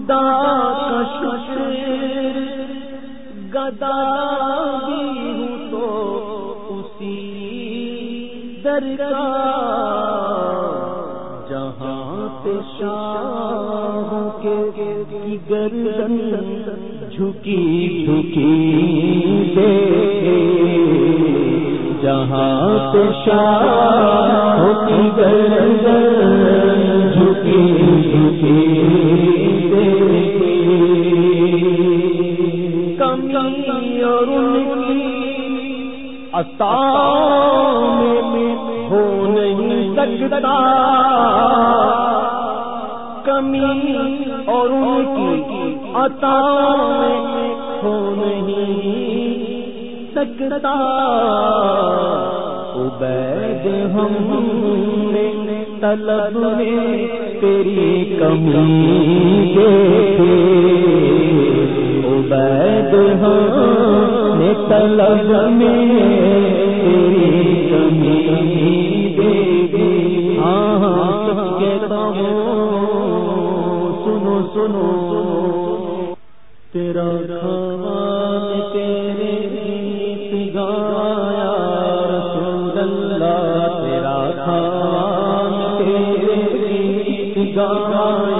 خدا کا شکر گدا بھی ہوں تو اسی درگاہ جہاں پہ شاہ کے گردن جھکی جھکی دے جہاں پہ شاہ کی گردن عطا میں ہو نہیں سکتا۔ کمی اور ان کی عطا میں ہو نہیں سکتا۔ عبید، ہم نے طلب میں تیری کمی۔ طلب میں تیری کمی دیکھے ہاں کہتا ہوں سنو سنو، تیرا کھوان تیرے گیت گایا۔ رسول اللہ، تیرا کھوان تیرے گیت گایا۔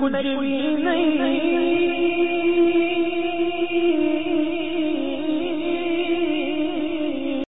کچھ بھی نہیں